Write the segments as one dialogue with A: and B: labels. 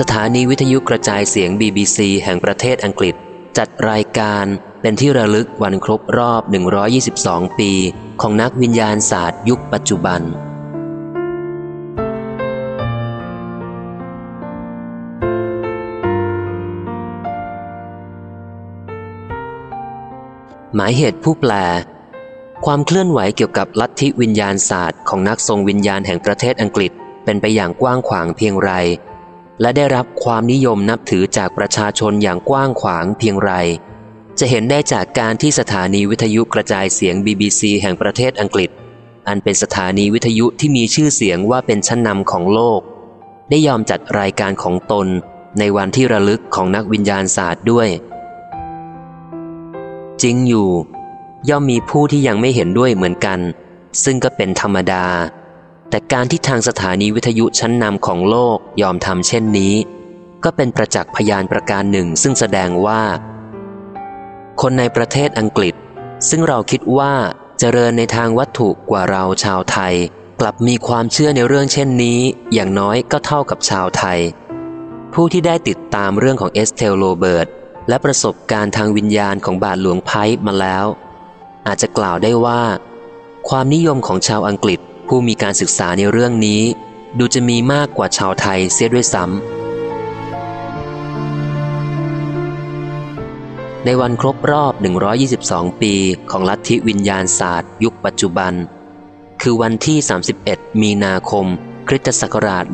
A: สถานีวิทยุกระจายเสียง BBC แห่งประเทศอังกฤษ จัดรายการเป็นที่ระลึกวันครบรอบ 122 ปี ของนักวิญญาณศาสตร์ยุคปัจจุบัน หมายเหตุผู้แปล ความเคลื่อนไหวเกี่ยวกับลัทธิวิญญาณศาสตร์ของนักทรงวิญญาณแห่งประเทศอังกฤษ เป็นไปอย่างกว้างขวางเพียงไร และได้รับความนิยมนับถือจากประชาชนอย่างกว้างขวางเพียงไร จะเห็นได้จากการที่สถานีวิทยุกระจายเสียง BBC แห่งประเทศอังกฤษ อันเป็นสถานีวิทยุที่มีชื่อเสียงว่าเป็นชั้นนำของโลก ได้ยอมจัดรายการของตนในวันที่ระลึกของนักวิญญาณศาสตร์ด้วย จริงอยู่ ย่อมมีผู้ที่ยังไม่เห็นด้วยเหมือนกัน ซึ่งก็เป็นธรรมดา แต่การที่ทางสถานีวิทยุชั้นนำของโลกยอมทำเช่นนี้ ก็เป็นประจักษ์พยานประการหนึ่งซึ่งแสดงว่า คนในประเทศอังกฤษ ซึ่งเราคิดว่าเจริญในทางวัตถุกว่าเราชาวไทย กลับมีความเชื่อในเรื่องเช่นนี้ อย่างน้อยก็เท่ากับชาวไทย ผู้ที่ได้ติดตามเรื่องของเอสเทลโรเบิร์ตและประสบการณ์ทางวิญญาณของบาทหลวงไพ่มาแล้ว อาจจะกล่าวได้ว่า ความนิยมของชาวอังกฤษ ผู้มีการศึกษาในเรื่องนี้ ดูจะมีมากกว่าชาวไทยเสียด้วยซ้ำ ในวันครบรอบ 122 ปีของลัทธิวิญญาณศาสตร์ ยุคปัจจุบัน คือวันที่ 31 มีนาคม คริสตศักราช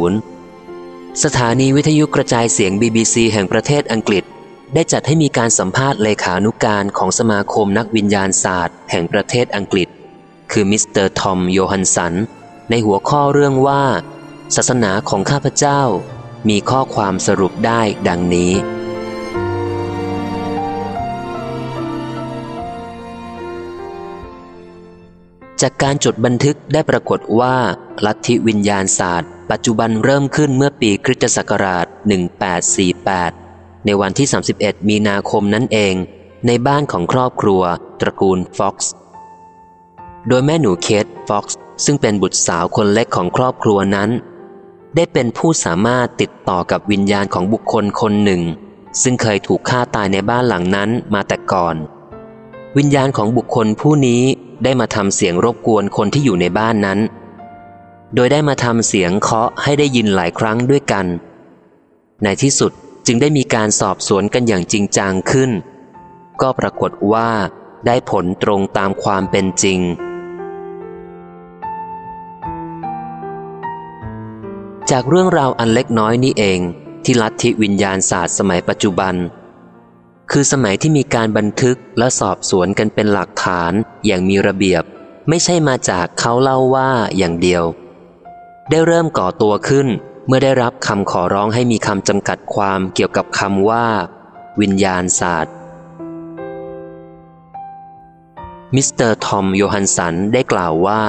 A: 1970 สถานีวิทยุกระจายเสียง BBC แห่งประเทศอังกฤษได้จัดให้มีการสัมภาษณ์เลขานุการของสมาคมนักวิญญาณศาสตร์ แห่งประเทศอังกฤษ คือมิสเตอร์ทอมโยฮันสัน ในหัวข้อเรื่องว่า ศาสนาของข้าพเจ้า มีข้อความสรุปได้ดังนี้ จากการจดบันทึกได้ปรากฏว่า ลัทธิวิญญาณศาสตร์ ปัจจุบันเริ่มขึ้นเมื่อปีคริสตศักราช 1848 ในวันที่ 31 มีนาคมนั่นเอง ในบ้านของครอบครัว ตระกูลฟ็อกซ์ โดยแม่หนูเคทฟ็อกซ์ซึ่งเป็นบุตรสาวคนเล็กของครอบครัวนั้น ได้เป็นผู้สามารถติดต่อกับวิญญาณของบุคคลคนหนึ่ง ซึ่งเคยถูกฆ่าตายในบ้านหลังนั้นมาแต่ก่อน วิญญาณของบุคคลผู้นี้ได้มาทำเสียงรบกวนคนที่อยู่ในบ้านนั้น โดยได้มาทำเสียงเคาะให้ได้ยินหลายครั้งด้วยกัน ในที่สุดจึงได้มีการสอบสวนกันอย่างจริงจังขึ้น ก็ปรากฏว่าได้ผลตรงตามความเป็นจริง จากเรื่องราวอันเล็กน้อยนี้เอง ที่ลัทธิวิญญาณศาสตร์สมัยปัจจุบัน คือสมัยที่มีการบันทึกและสอบสวนกันเป็นหลักฐานอย่างมีระเบียบ ไม่ใช่มาจากเขาเล่าว่าอย่างเดียว ได้เริ่มก่อตัวขึ้นเมื่อได้รับคำขอร้องให้มีคำจำกัดความเกี่ยวกับคำว่า วิญญาณศาสตร์มิสเตอร์ทอมโยฮันสันได้กล่าวว่า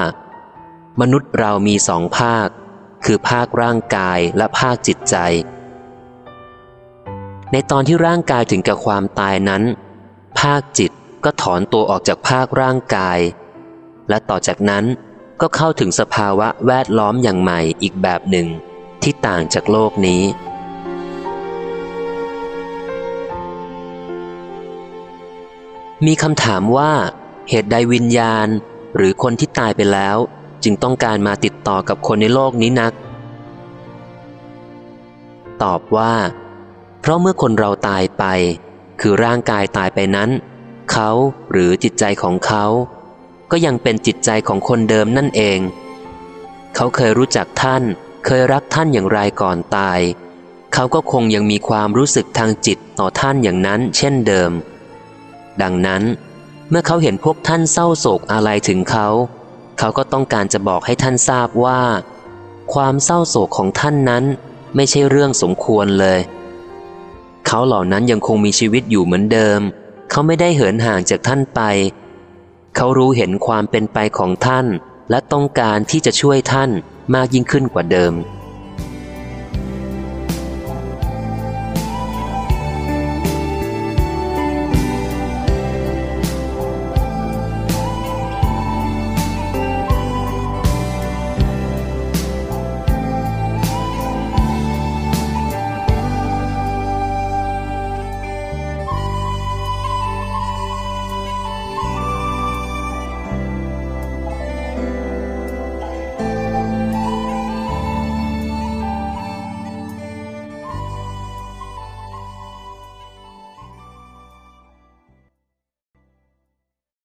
A: มนุษย์เรามีสองภาค คือภาคร่างกายและภาคจิตใจ ในตอนที่ร่างกายถึงกับความตายนั้น ภาคจิตก็ถอนตัวออกจากภาคร่างกาย และต่อจากนั้นก็เข้าถึงสภาวะแวดล้อมอย่างใหม่อีกแบบหนึ่งที่ต่างจากโลกนี้มีคำถามว่าเหตุใดวิญญาณ หรือคนที่ตายไปแล้ว จึงต้องการมาติดต่อกับคนในโลกนี้นัก ตอบว่า เพราะเมื่อคนเราตายไป คือร่างกายตายไปนั้น เขาหรือจิตใจของเขา ก็ยังเป็นจิตใจของคนเดิมนั่นเอง เขาเคยรู้จักท่าน เคยรักท่านอย่างไรก่อนตาย เขาก็คงยังมีความรู้สึกทางจิตต่อท่านอย่างนั้น เช่นเดิม ดังนั้น เมื่อเขาเห็นพวกท่านเศร้าโศกอะไรถึงเขา เขาก็ต้องการจะบอกให้ท่านทราบว่า ความเศร้าโศกของท่านนั้นไม่ใช่เรื่องสมควรเลย เขาเหล่านั้นยังคงมีชีวิตอยู่เหมือนเดิม เขาไม่ได้เหินห่างจากท่านไป เขารู้เห็นความเป็นไปของท่าน และต้องการที่จะช่วยท่านมากยิ่งขึ้นกว่าเดิม